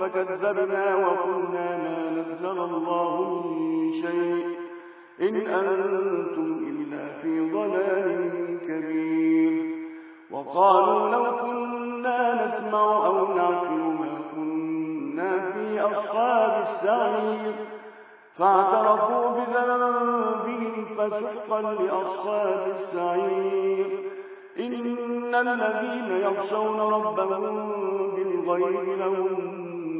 فكذبنا وقلنا ما نزل الله من شيء. إن أنتم إلا في ضلال كبير. وقالوا لو كنا نسمع أو نعقل ما كنا في أصحاب السعير. فاعترفوا بذنبهم فسحقا لأصحاب السعير. إن الذين يخشون ربهم بالغيب لهم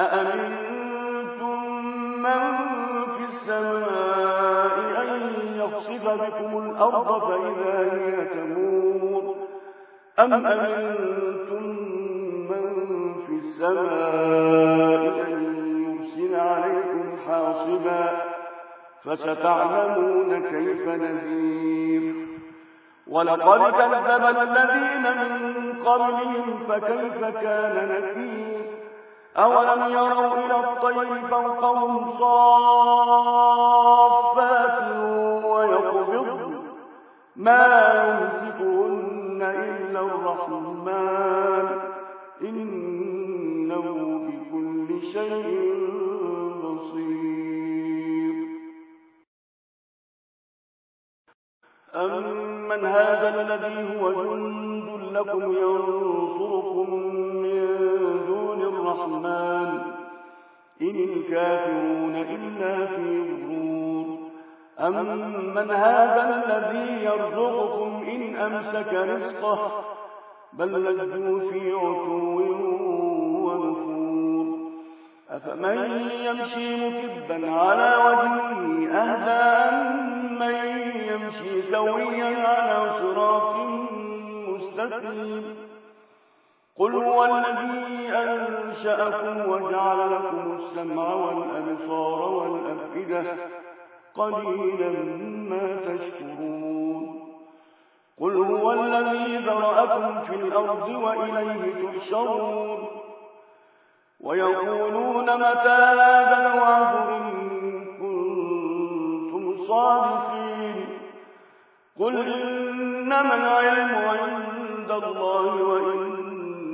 أأمنتم من في السماء أن الأرض فإذا هي تمور أم أمنتم من في السماء أن يرسل عليكم حاصبا فستعلمون كيف نذير ولقد كذب الذين من قبلهم فكيف كان نكير أولم يروا إلى الطير فوقهم صافات ويقبض ما يمسكهن إلا الرحمن إنه بكل شيء بصير. أمن هذا الذي هو جند لكم ينصركم الرحمن. إن الكافرون إلا في غرور. أمن هذا الذي يرزقكم إن أمسك رزقه بل لجوا في عتو ونفور. أفمن يمشي مكبا على وجهه أهدى من يمشي سويا على صراط مستقيم. قل هو الذي أنشأكم وجعل لكم السمع والأبصار والأفئدة قليلا ما تشكرون. قل هو الذي ذرأكم في الأرض وإليه تحشرون. ويقولون متى هذا الوعد إن كنتم صادقين. قل إنما العلم عند الله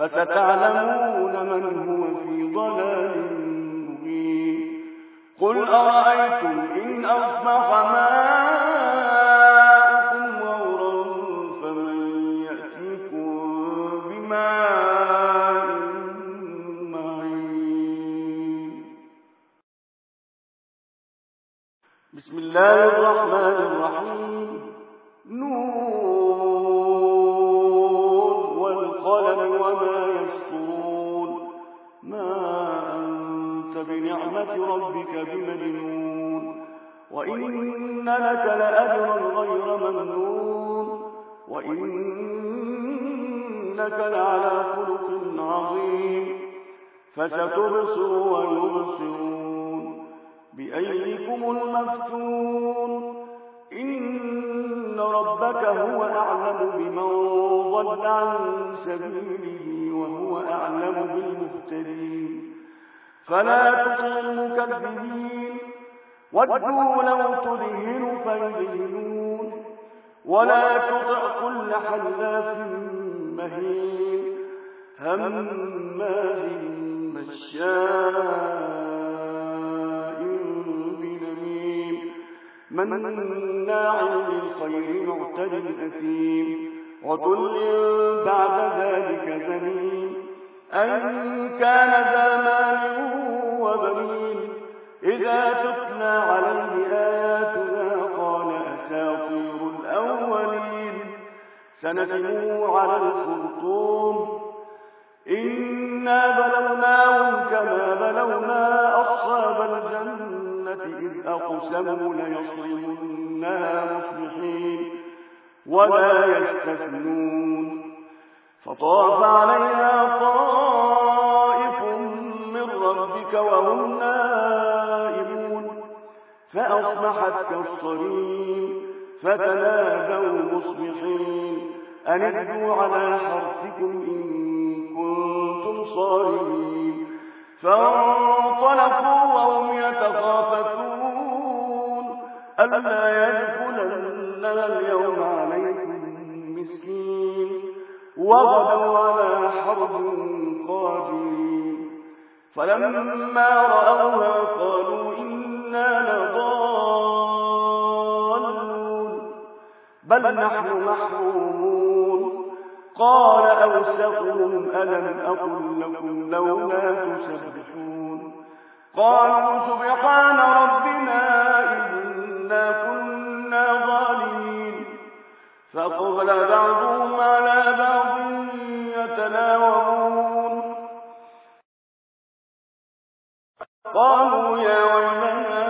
فستعلمون من هو في ضلال مبين قل أرأيتم إن أصبح ماءكم الله الرحمن الرحيم. نور والقلم وما يسطرون. ما أنت بنعمة ربك بمجنون. وإن لك لأجرا غير ممنون. وإنك لعلى خلق عظيم. فستبصر ويبصرون. بأيكم المفتون. إن ربك هو أعلم بمن ضل عن سبيله وهو أعلم بالمهتدين. فلا تطع المكذبين. ودوا لو تدهن فيدهنون. ولا تطع كل حلاف مهين. هماز مشاء. مناع للخير معتد أثيم عتل بعد ذلك زنيم أن كان ذا مال وبنين إذا تتلى عليه آياتنا قال أساطير الأولين سنسمه على الخرطوم إنا بلوناهم كما بلونا أصحاب الجنة إذ أقسموا ليصرمنها مصبحين ولا يستثنون. فطاف عليها طائف من ربك وهم نائمون. فأصبحت كالصريم فتنادوا مصبحين. أن اغدوا على حرثكم إن كنتم صارمين. فانطلقوا وهم يتخافتون. ألا يدخلنها اليوم عليكم مسكين. وغدوا على حرب قادرين. فلما رأوها قالوا إنا لضالون. بل نحن محرومون. قال أوسطهم ألم أقل لكم لولا تسبحون قالوا سبحان ربنا إنا كنا ظالمين فقبل بعضهم على بعض يتناومون قالوا يا ويلنا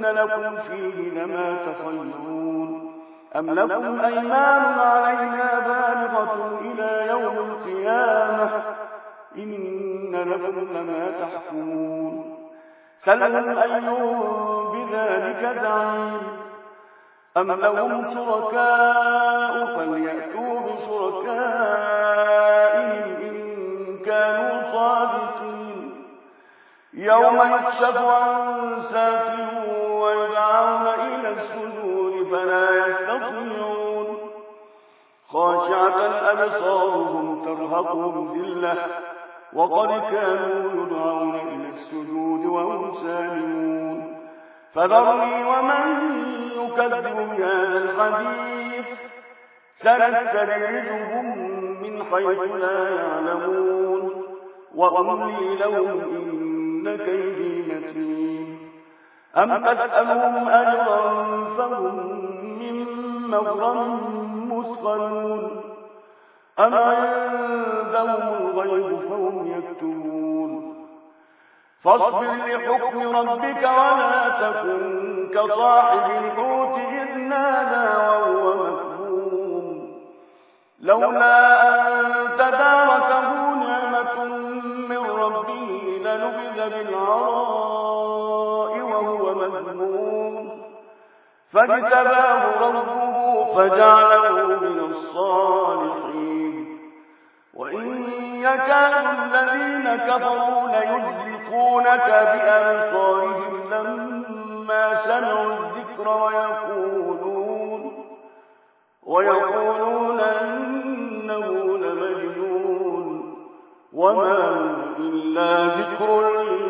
إن لكم فيه لما تخيرون أم لكم أيمان علينا بالغة إلى يوم القيامة إن لكم لما تحكمون سلهم أيهم بذلك زعيم أم لهم شركاء فليأتوا بشركائهم إن كانوا صادقين يوم يكشف عن ساق ويدعون إلى السجود فلا يستطيعون. خاشعة أبصارهم ترهقهم ذلة وقد كانوا يدعون إلى السجود وهم سالمون. فذرني ومن يكذب بهذا الحديث سنستدرجهم من حيث لا يعلمون. وأملي لهم إن كيدي متين. أم تسألهم أجرا فهم من مغرم مثقلون أم عندهم الغيب فهم يكتبون فاصبر لحكم ربك ولا تكن كصاحب الحوت إذ نادى وهو مكذوب لولا أن تداركه نعمة من ربه لنبذ بالعراء فاجتباه ربه فجعله من الصالحين. وإن يكاد الذين كفروا ليزلقونك بأبصارهم لما سمعوا الذكر ويقولون ويقولون إنه لمجنون. وما إلا ذكر للعالمين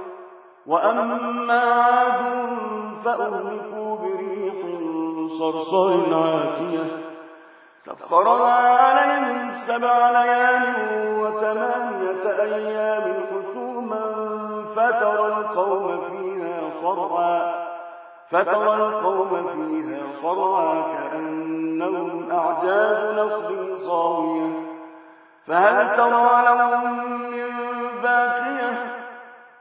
وأما عاد فأهلكوا بريح صرصر عاتية سخرها عليهم سبع ليال وثمانية أيام حسوما فترى القوم فيها صرعا فترى القوم فيها صرعا كأنهم أعجاز نخل صاوية فهل ترى لهم من باقية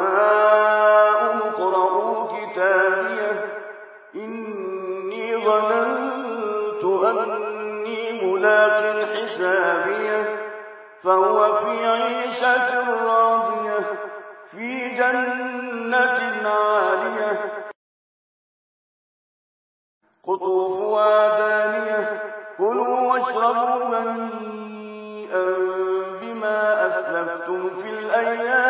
هاؤم كتابيه إني ظننت ملاق حسابيه فهو في عيشة راضية في جنة عالية قطوفها دانية كلوا واشربوا هنيئا بما أسلفتم في الأيام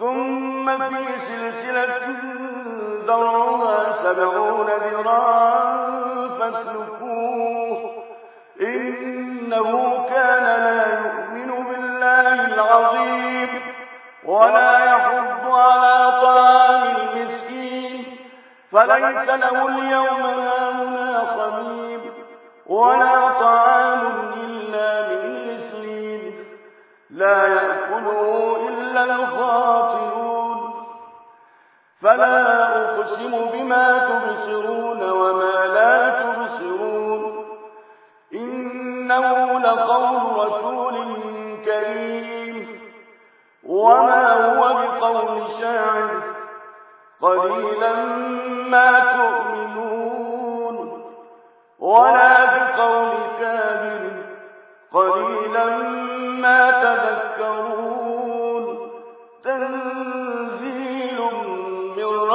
ثم في سلسلة ذرعها سبعون ذراعا فاسلكوه. إنه كان لا يؤمن بالله العظيم ولا يحض على طعام المسكين. فليس له اليوم هاهنا خميم ولا طعام إلا من لا يأكله إلا الخاطئون فلا أقسم بما تبصرون وما لا تبصرون. إنه لقول رسول كريم. وما هو بقول شاعر. قليلا ما تؤمنون. ولا بقول كاذب قليلا ما تذكرون.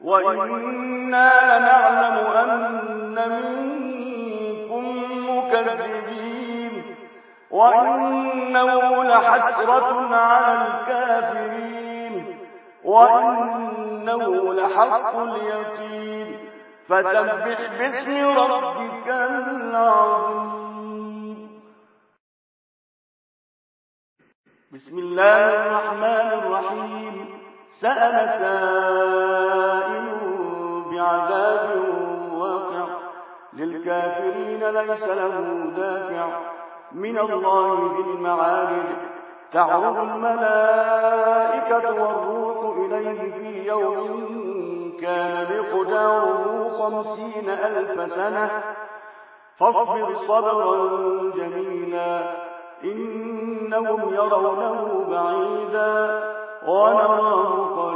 وإنا لنعلم أن منكم مكذبين وإنه لحسرة على الكافرين وإنه لحق اليقين فسبح باسم ربك العظيم بسم الله الرحمن الرحيم سأل سائل بعذاب واقع. للكافرين ليس له دافع. من الله ذي المعارج. تعرض الملائكة والروح إليه في يوم كان مقداره خمسين ألف سنة. فاصبر صبرا جميلا. إنهم يرونه بعيدا. ونراه قريبا.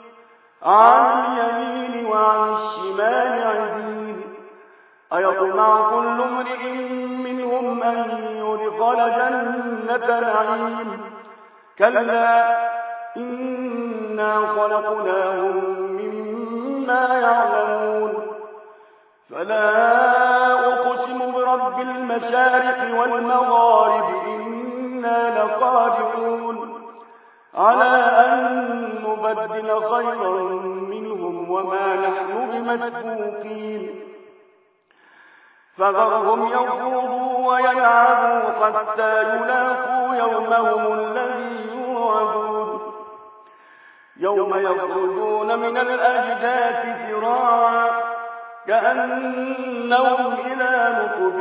عن اليمين وعن الشمال عزين أيطمع كل امرئ منهم أن يدخل جنة نعيم. كلا إنا خلقناهم مما يعلمون. فلا أقسم برب المشارق والمغارب إنا لقادرون. نحن بمسبوقين فذرهم يخوضوا ويلعبوا حتى يلاقوا يومهم الذي يوعدون. يوم يخرجون من الأجداث سراعا كأنهم إلى نقب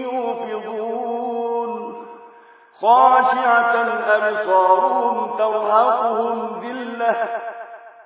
يوفضون. خاشعة أبصارهم ترهقهم ذلة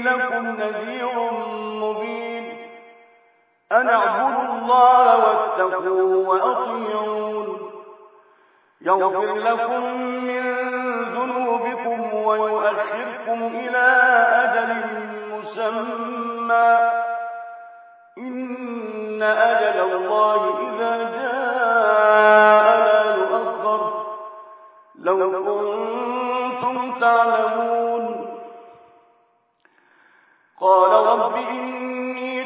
لكم نذير مبين. أن اعبدوا الله واتقوه وأطيعون. يغفر لكم من ذنوبكم ويؤخركم إلى أجل مسمى. إن أجل الله إذا جاء لا يؤخر. لو كنتم تعلمون.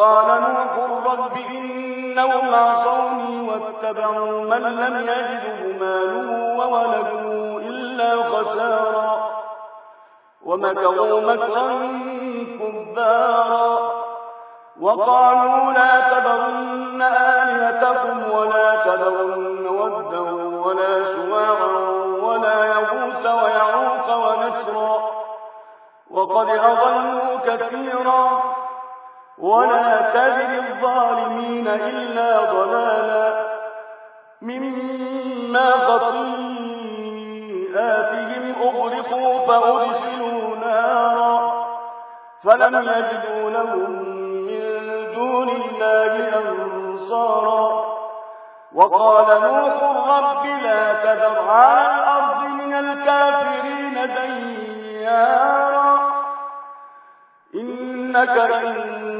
قال نوح رب إنهم عصوني واتبعوا من لم يجده ماله وولده إلا خسارا ومكروا مكرا كبارا وقالوا لا تذرن آلهتكم ولا تذرن ودا ولا سواعا ولا يغوث ويعوق ونسرا وقد أضلوا كثيرا ولا تجد الظالمين إلا ضلالا مما خطيئاتهم أغرقوا فأرسلوا نارا فلم يجدوا لهم من دون الله أنصارا وقال نوح رب لا تذر على الأرض من الكافرين ديارا إنك إن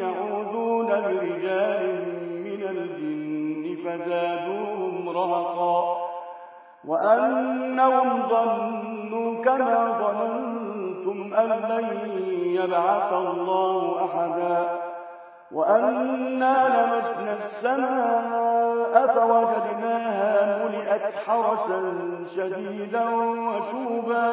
يعوذون برجال من الجن فزادوهم رهقا. وأنهم ظنوا كما ظننتم أن لن يبعث الله أحدا. وأنا لمسنا السماء فوجدناها ملئت حرسا شديدا وشوبا.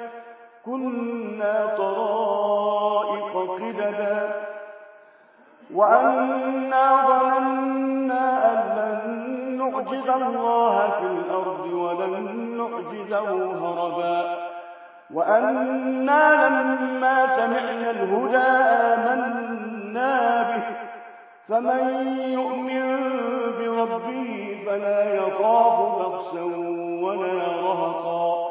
كنا طرائق قددا. وأنا ظننا أن لن نعجز الله في الأرض ولن نعجزه هربا. وأنا لما سمعنا الهدى آمنا به. فمن يؤمن بربه فلا يخاف بخسا ولا رهقا.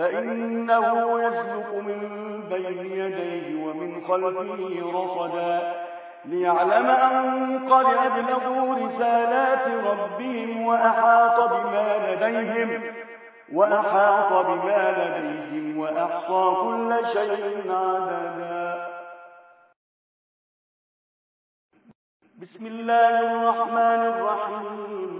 فإنه يسلك من بين يديه ومن خلفه رصدا ليعلم أن قد أبلغوا رسالات ربهم وأحاط بما لديهم وأحاط بما لديهم وأحصى كل شيء عددا. بسم الله الرحمن الرحيم.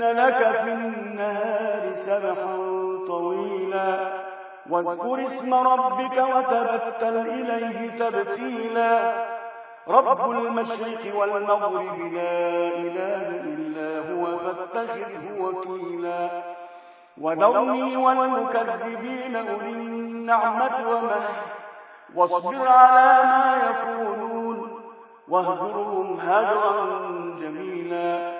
لك في النهار سبحا طويلا. واذكر اسم ربك وتبتل إليه تبتيلا. رب المشرق والمغرب لا إله إلا هو فاتخذه وكيلا. وذرني والمكذبين أولي النعمة ومهد واصبر على ما يقولون. واهجرهم هجرا جميلا.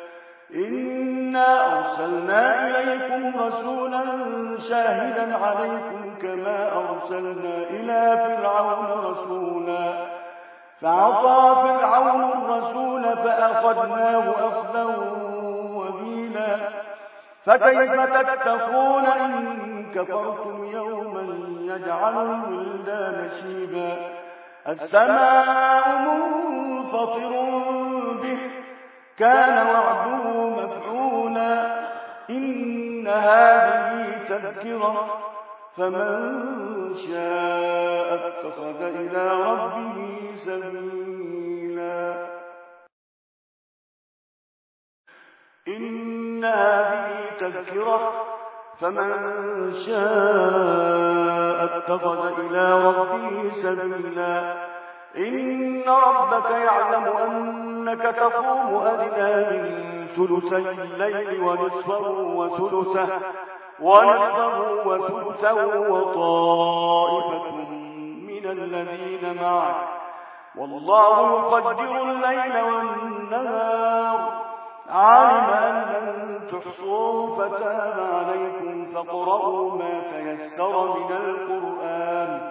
إنا أرسلنا إليكم رسولا شاهدا عليكم كما أرسلنا إلى فرعون رسولا فعطى فرعون الرسول فأخذناه أخذا وبيلا فكيف تتقون إن كفرتم يوما يجعل الولدان شيبا السماء منفطر به كان وعده مفعولا. إن هذه تذكرة. فمن شاء اتخذ إلى ربه سبيلا. إن هذه تذكرة. فمن شاء اتخذ إلى ربه سبيلا. إن ربك يعلم أنك تقوم أدنى من ثلثي الليل ونصفه وثلثه ونصفه وثلثه وطائفة من الذين معك. والله يقدر الليل والنهار. علم أن لن تحصوا فتاب عليكم فاقرؤوا ما تيسر من القرآن.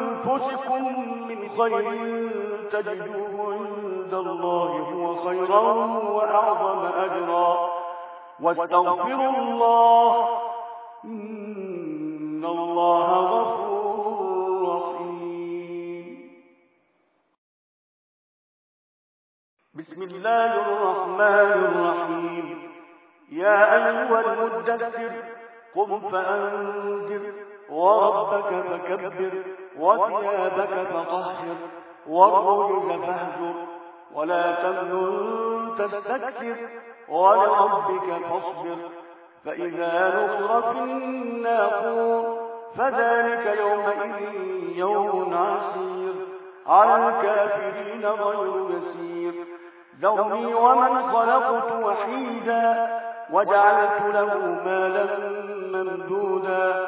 من خير تجدوه عند الله هو خيرا وأعظم أجرا. واستغفروا الله. إن الله غفور رحيم. بسم الله الرحمن الرحيم. يا أيها المدثر قم فأنذر. وربك فكبر وثيابك فطهر والرجز فاهجر ولا تمنن تستكثر ولربك فاصبر فإذا نصر في الناقور فذلك يومئذ يوم عسير على الكافرين غير يسير ذرني ومن خلقت وحيدا وجعلت له مالا ممدودا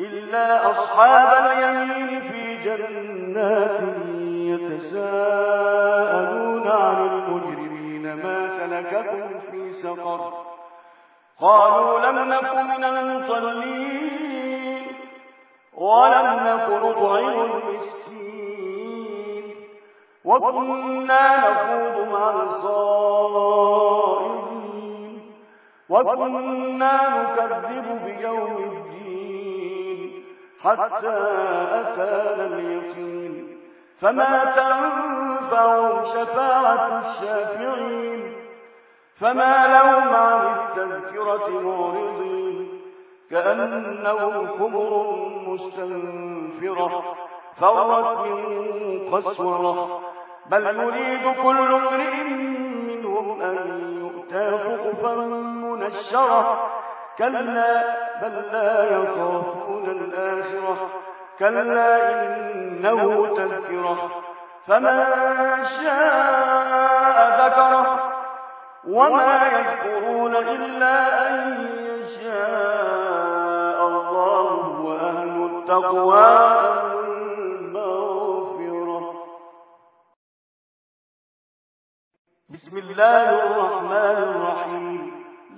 إلا أصحاب اليمين في جنات يتساءلون عن المجرمين ما سلككم في سقر. قالوا لم نك من المصلين ولم نك نطعم المسكين. وكنا نخوض مع الصائمين وكنا نكذب بيوم الدين. حتى أتانا اليقين. فما تنفعهم شفاعة الشافعين. فما لهم عن التذكرة معرضين. كأنهم خمر مستنفرة فرت من قسورة. بل يريد كل امرئ منهم أن يؤتى خطفا منشرة. كلا بل لا يخافون الآخرة كلا إنه تذكرة. فمن شاء ذكره وما يذكرون إلا أن يشاء الله وأهل التقوى المغفرة بسم الله الرحمن الرحيم.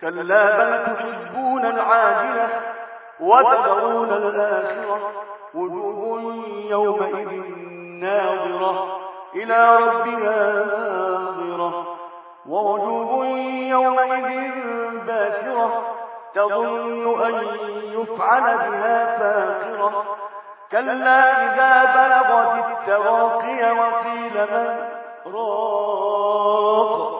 كلا بل تحبون العاجلة وتذرون الآخرة. وجوه يومئذ ناظرة إلى ربها ناظرة. ووجوه يومئذ باسرة تظن أن يفعل بها فاقرة. كلا إذا بلغت التراقي وقيل من راق.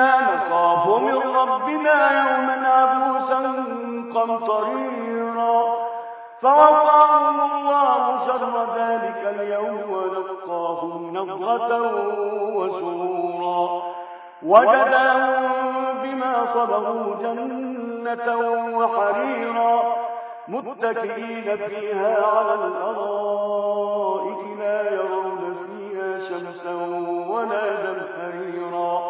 نخاف من ربنا يوما عبوسا قمطريرا. فوقاهم الله شر ذلك اليوم ولقاهم نظرة وسرورا. وجداهم بما صبروا جنة وحريرا. متكئين فيها على الأرائك لا يرون فيها شمسا ولا زمهريرا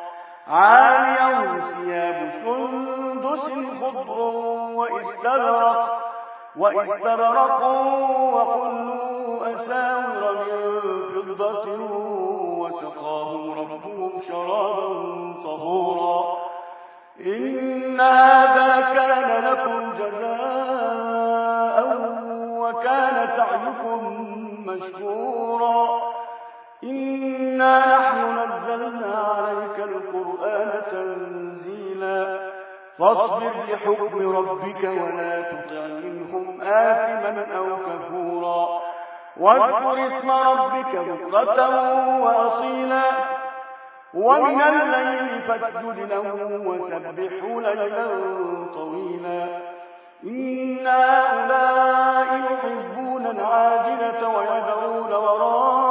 عاليهم ثياب سندس خضر واستبرق واستبرقوا وكلوا أساور من فضة وسقاهم ربهم شرابا طهورا. إن هذا كان لكم جزاء وكان سعيكم مشكورا. إنا نحن نزلنا عليك القرآن تنزيلا فاصبر لحكم ربك ولا تطع منهم آثما أو كفورا واذكر اسم ربك بكرة وأصيلا ومن الليل فاسجد له وسبحوا ليلا طويلا إن هؤلاء يحبون العاجلة ويذرون وراءهم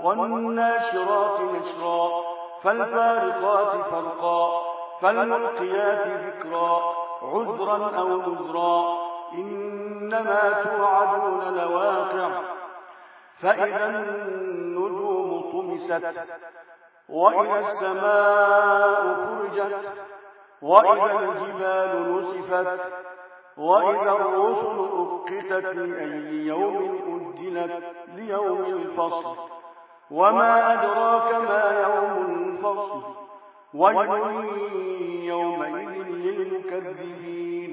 والناشرات نشرا فالفارقات فرقا فالملقيات ذكرا عذرا أو نذرا إنما توعدون لواقع. فإذا النجوم طمست وإذا السماء فرجت وإذا الجبال نسفت وإذا الرسل أقتت لأي يوم أجلت ليوم الفصل. وما أدراك ما يوم الفصل. ويل يومئذ للمكذبين.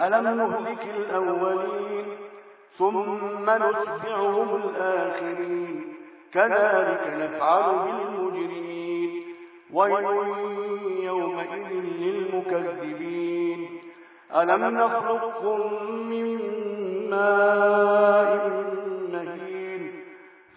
ألم نهلك الأولين ثم نتبعهم الآخرين؟ كذلك نفعل بالمجرمين. ويل يومئذ للمكذبين. ألم نخلقكم من ماء مهين؟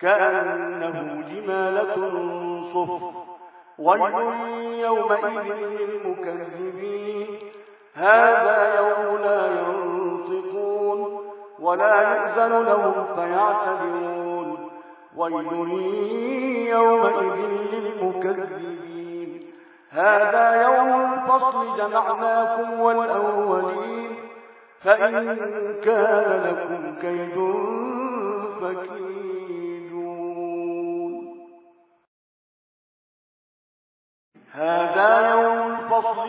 كأنه جمالة صفر ويل يومئذ للمكذبين. هذا يوم لا ينطقون ولا يأذن لهم فيعتذرون. ويل يومئذ للمكذبين. هذا يوم الفصل جمعناكم والأولين. فإن كان لكم كيد فكيدون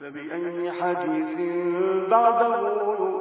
فبأي حديث بعده